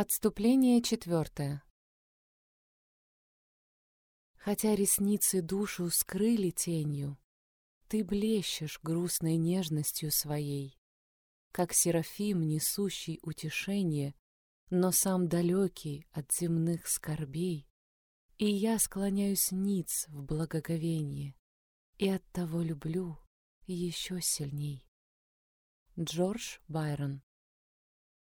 Отступление четвертое. Хотя ресницы душу скрыли тенью, Ты блещешь грустной нежностью своей, Как серафим, несущий утешение, Но сам далекий от земных скорбей. И я склоняюсь ниц в благоговенье, И оттого люблю еще сильней. Джордж Байрон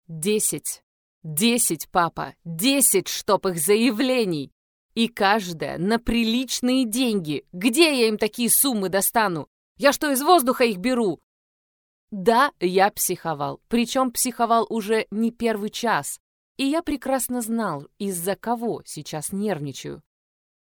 Десять! Десять, папа! Десять, чтоб их заявлений! И каждая на приличные деньги. Где я им такие суммы достану? Я что, из воздуха их беру? Да, я психовал. Причем психовал уже не первый час. И я прекрасно знал, из-за кого сейчас нервничаю.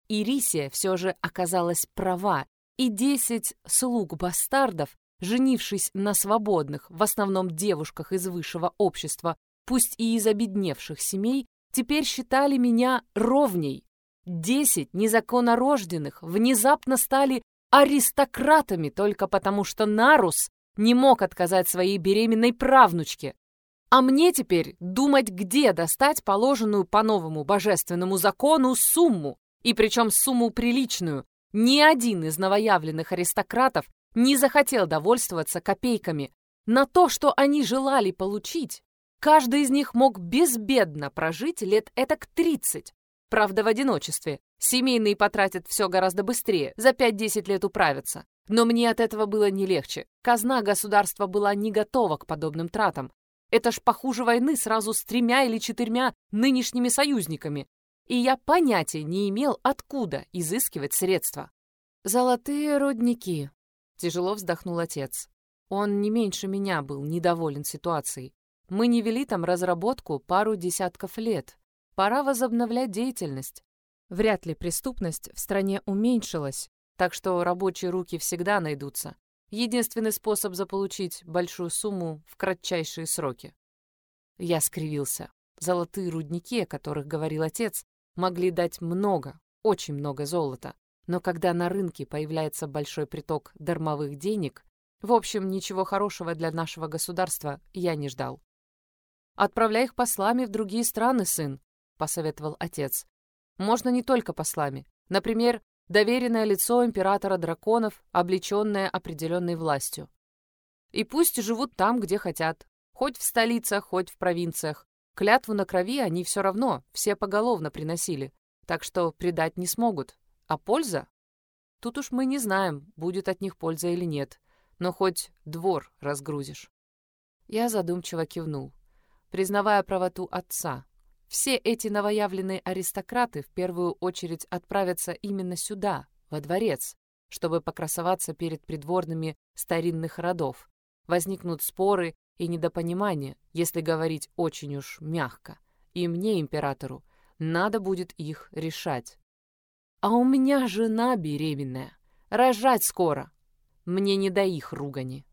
Ирисия все же оказалась права, и десять слуг-бастардов, женившись на свободных, в основном девушках из высшего общества, пусть и из обедневших семей, теперь считали меня ровней. Десять незаконнорожденных внезапно стали аристократами только потому, что Нарус не мог отказать своей беременной правнучке. А мне теперь думать, где достать положенную по новому божественному закону сумму, и причем сумму приличную. Ни один из новоявленных аристократов не захотел довольствоваться копейками. На то, что они желали получить, Каждый из них мог безбедно прожить лет этак 30. Правда, в одиночестве. Семейные потратят все гораздо быстрее, за 5-10 лет управятся. Но мне от этого было не легче. Казна государства была не готова к подобным тратам. Это ж похуже войны сразу с тремя или четырьмя нынешними союзниками. И я понятия не имел, откуда изыскивать средства. «Золотые рудники», — тяжело вздохнул отец. Он не меньше меня был недоволен ситуацией. Мы не вели там разработку пару десятков лет. Пора возобновлять деятельность. Вряд ли преступность в стране уменьшилась, так что рабочие руки всегда найдутся. Единственный способ заполучить большую сумму в кратчайшие сроки. Я скривился. Золотые рудники, о которых говорил отец, могли дать много, очень много золота. Но когда на рынке появляется большой приток дармовых денег, в общем, ничего хорошего для нашего государства я не ждал. «Отправляй их послами в другие страны, сын», — посоветовал отец. «Можно не только послами. Например, доверенное лицо императора драконов, облеченное определенной властью. И пусть живут там, где хотят. Хоть в столицах, хоть в провинциях. Клятву на крови они все равно, все поголовно приносили. Так что предать не смогут. А польза? Тут уж мы не знаем, будет от них польза или нет. Но хоть двор разгрузишь. Я задумчиво кивнул признавая правоту отца. Все эти новоявленные аристократы в первую очередь отправятся именно сюда, во дворец, чтобы покрасоваться перед придворными старинных родов. Возникнут споры и недопонимания, если говорить очень уж мягко. И мне, императору, надо будет их решать. А у меня жена беременная. Рожать скоро. Мне не до их ругани.